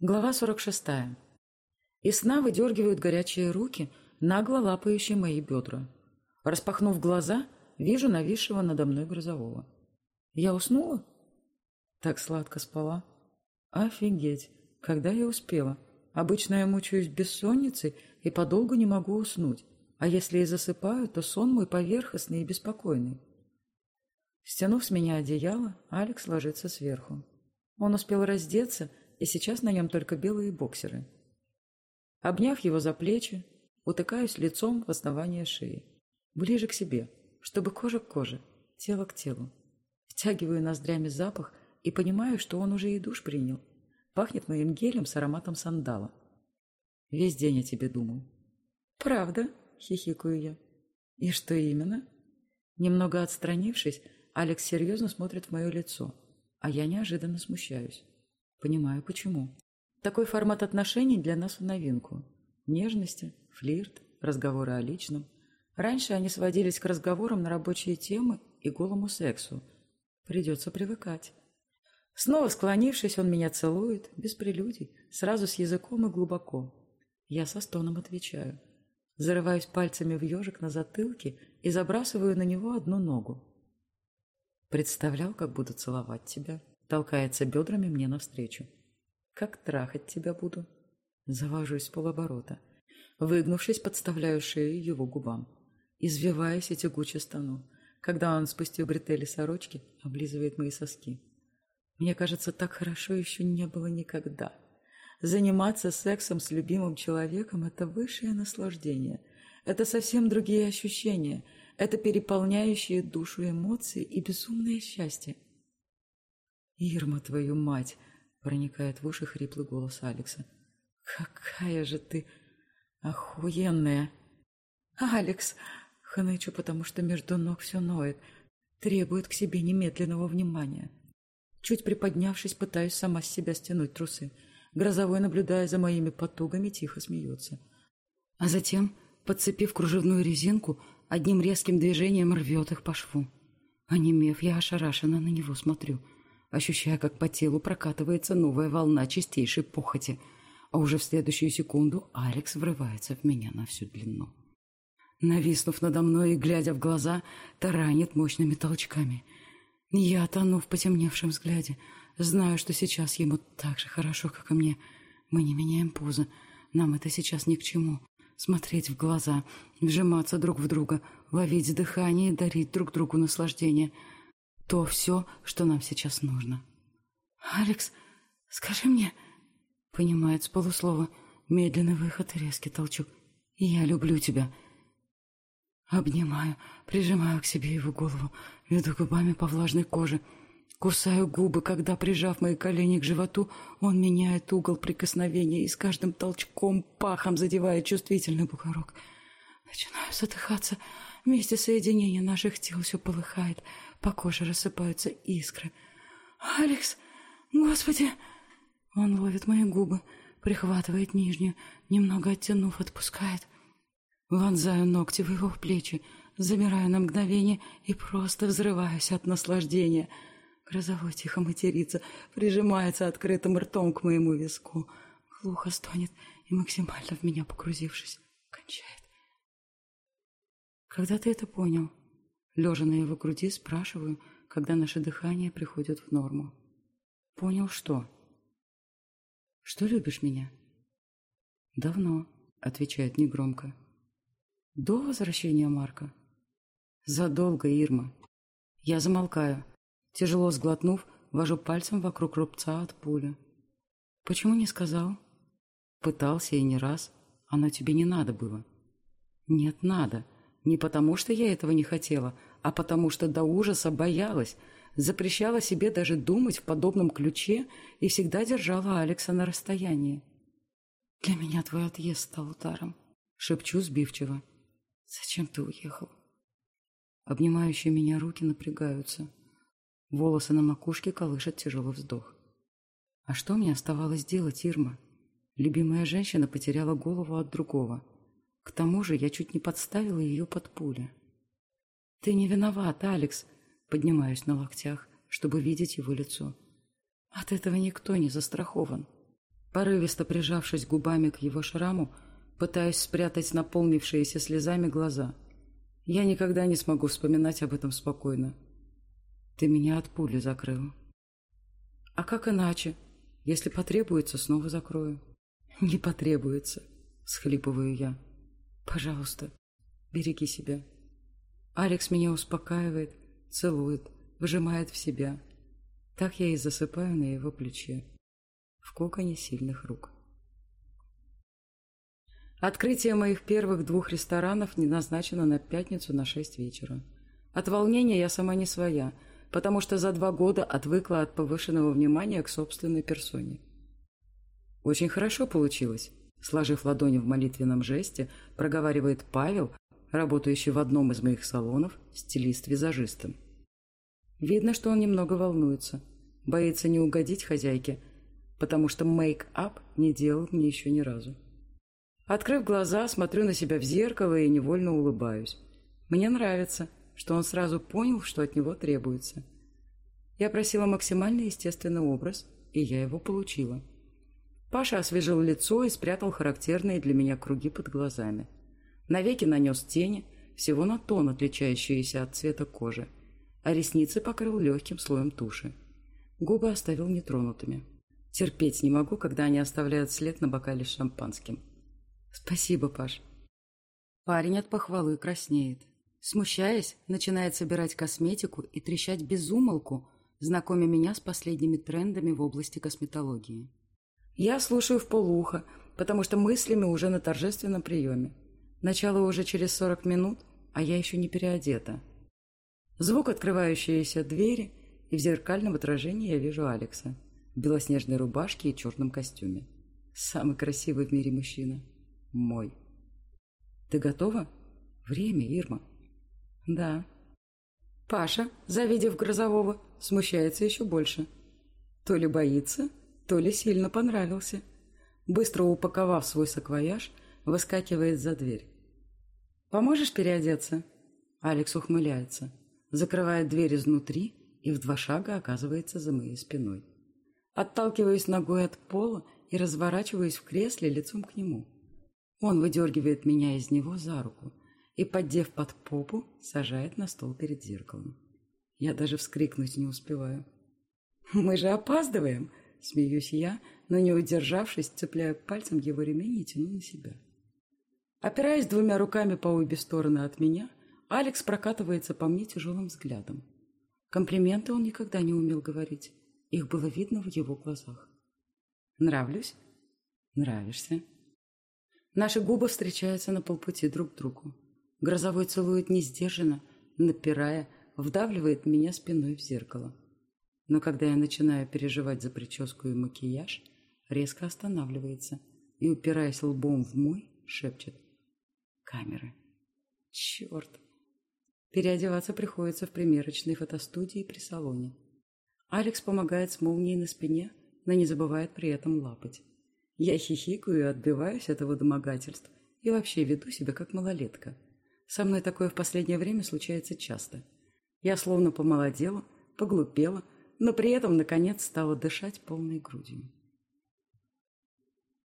Глава 46. Из сна выдергивают горячие руки, нагло лапающие мои бедра. Распахнув глаза, вижу нависшего надо мной грозового. Я уснула? Так сладко спала. Офигеть, когда я успела? Обычно я мучаюсь бессонницей и подолгу не могу уснуть, а если и засыпаю, то сон мой поверхностный и беспокойный. Стянув с меня одеяло, Алекс ложится сверху. Он успел раздеться и сейчас на нем только белые боксеры. Обняв его за плечи, утыкаюсь лицом в основание шеи, ближе к себе, чтобы кожа к коже, тело к телу. Втягиваю ноздрями запах и понимаю, что он уже и душ принял. Пахнет моим гелем с ароматом сандала. Весь день я тебе думал. «Правда?» — хихикаю я. «И что именно?» Немного отстранившись, Алекс серьезно смотрит в мое лицо, а я неожиданно смущаюсь. Понимаю, почему. Такой формат отношений для нас в новинку. Нежности, флирт, разговоры о личном. Раньше они сводились к разговорам на рабочие темы и голому сексу. Придется привыкать. Снова склонившись, он меня целует, без прелюдий, сразу с языком и глубоко. Я со стоном отвечаю. Зарываюсь пальцами в ежик на затылке и забрасываю на него одну ногу. Представлял, как буду целовать тебя толкается бедрами мне навстречу. «Как трахать тебя буду?» Завожусь полоборота. Выгнувшись, подставляю шею его губам. Извиваясь и тягуче стану, когда он, спустив бретели сорочки, облизывает мои соски. Мне кажется, так хорошо еще не было никогда. Заниматься сексом с любимым человеком – это высшее наслаждение. Это совсем другие ощущения. Это переполняющие душу эмоции и безумное счастье. «Ирма, твою мать!» — проникает в уши хриплый голос Алекса. «Какая же ты охуенная!» «Алекс!» — хнычу, потому что между ног все ноет. Требует к себе немедленного внимания. Чуть приподнявшись, пытаюсь сама с себя стянуть трусы. Грозовой, наблюдая за моими потугами, тихо смеется. А затем, подцепив кружевную резинку, одним резким движением рвет их по шву. Онемев, я ошарашенно на него смотрю — ощущая, как по телу прокатывается новая волна чистейшей похоти, а уже в следующую секунду Алекс врывается в меня на всю длину. Нависнув надо мной и глядя в глаза, таранит мощными толчками. Я тону в потемневшем взгляде, знаю, что сейчас ему так же хорошо, как и мне. Мы не меняем позы, нам это сейчас ни к чему. Смотреть в глаза, вжиматься друг в друга, ловить дыхание и дарить друг другу наслаждение — то все, что нам сейчас нужно. «Алекс, скажи мне...» Понимает с полуслова. Медленный выход и резкий толчок. «Я люблю тебя». Обнимаю, прижимаю к себе его голову, веду губами по влажной коже. Кусаю губы, когда, прижав мои колени к животу, он меняет угол прикосновения и с каждым толчком пахом задевает чувствительный бугорок. Начинаю задыхаться. Вместе соединения наших тел все полыхает — по коже рассыпаются искры. «Алекс! Господи!» Он ловит мои губы, прихватывает нижнюю, немного оттянув, отпускает. Вонзаю ногти в его плечи, замираю на мгновение и просто взрываюсь от наслаждения. Грозовой тихо матерится, прижимается открытым ртом к моему виску. Глухо стонет и, максимально в меня погрузившись, кончает. «Когда ты это понял?» Лежа на его груди, спрашиваю, когда наше дыхание приходит в норму. Понял что? Что любишь меня? Давно, отвечает негромко. До возвращения Марка? Задолго, Ирма. Я замолкаю. Тяжело сглотнув, вожу пальцем вокруг рубца от пули. Почему не сказал? Пытался и не раз. Оно тебе не надо было. Нет, надо. Не потому, что я этого не хотела, а потому что до ужаса боялась, запрещала себе даже думать в подобном ключе и всегда держала Алекса на расстоянии. «Для меня твой отъезд стал ударом», — шепчу сбивчиво. «Зачем ты уехал?» Обнимающие меня руки напрягаются. Волосы на макушке колышет тяжелый вздох. А что мне оставалось делать, Ирма? Любимая женщина потеряла голову от другого. К тому же я чуть не подставила ее под пули. «Ты не виноват, Алекс!» Поднимаюсь на локтях, чтобы видеть его лицо. От этого никто не застрахован. Порывисто прижавшись губами к его шраму, пытаюсь спрятать наполнившиеся слезами глаза. Я никогда не смогу вспоминать об этом спокойно. Ты меня от пули закрыл. А как иначе? Если потребуется, снова закрою. Не потребуется, схлипываю я. Пожалуйста, береги себя. Алекс меня успокаивает, целует, выжимает в себя. Так я и засыпаю на его плече, в коконе сильных рук. Открытие моих первых двух ресторанов не назначено на пятницу на шесть вечера. От волнения я сама не своя, потому что за два года отвыкла от повышенного внимания к собственной персоне. Очень хорошо получилось, сложив ладони в молитвенном жесте, проговаривает Павел, работающий в одном из моих салонов, стилист-визажистом. Видно, что он немного волнуется, боится не угодить хозяйке, потому что мейк-ап не делал мне еще ни разу. Открыв глаза, смотрю на себя в зеркало и невольно улыбаюсь. Мне нравится, что он сразу понял, что от него требуется. Я просила максимально естественный образ, и я его получила. Паша освежил лицо и спрятал характерные для меня круги под глазами. Навеки нанес тени, всего на тон отличающиеся от цвета кожи, а ресницы покрыл легким слоем туши. Губы оставил нетронутыми. Терпеть не могу, когда они оставляют след на бокале с шампанским. Спасибо, Паш. Парень от похвалы краснеет. Смущаясь, начинает собирать косметику и трещать без умолку, знакомя меня с последними трендами в области косметологии. Я слушаю в полуха, потому что мыслями уже на торжественном приеме. Начало уже через сорок минут, а я еще не переодета. Звук открывающейся двери, и в зеркальном отражении я вижу Алекса в белоснежной рубашке и черном костюме. Самый красивый в мире мужчина. Мой. Ты готова? Время, Ирма. Да. Паша, завидев Грозового, смущается еще больше. То ли боится, то ли сильно понравился. Быстро упаковав свой саквояж, выскакивает за дверь. «Поможешь переодеться?» Алекс ухмыляется, закрывает дверь изнутри и в два шага оказывается за моей спиной. Отталкиваюсь ногой от пола и разворачиваюсь в кресле лицом к нему. Он выдергивает меня из него за руку и, поддев под попу, сажает на стол перед зеркалом. Я даже вскрикнуть не успеваю. «Мы же опаздываем!» — смеюсь я, но не удержавшись, цепляю пальцем его ремень и тяну на себя. Опираясь двумя руками по обе стороны от меня, Алекс прокатывается по мне тяжелым взглядом. Комплименты он никогда не умел говорить. Их было видно в его глазах. «Нравлюсь?» «Нравишься?» Наши губы встречаются на полпути друг к другу. Грозовой целует несдержанно, напирая, вдавливает меня спиной в зеркало. Но когда я начинаю переживать за прическу и макияж, резко останавливается и, упираясь лбом в мой, шепчет. Камеры. Черт. Переодеваться приходится в примерочной фотостудии при салоне. Алекс помогает с молнией на спине, но не забывает при этом лапать. Я хихикаю и отбиваюсь от его домогательств и вообще веду себя как малолетка. Со мной такое в последнее время случается часто. Я словно помолодела, поглупела, но при этом, наконец, стала дышать полной грудью.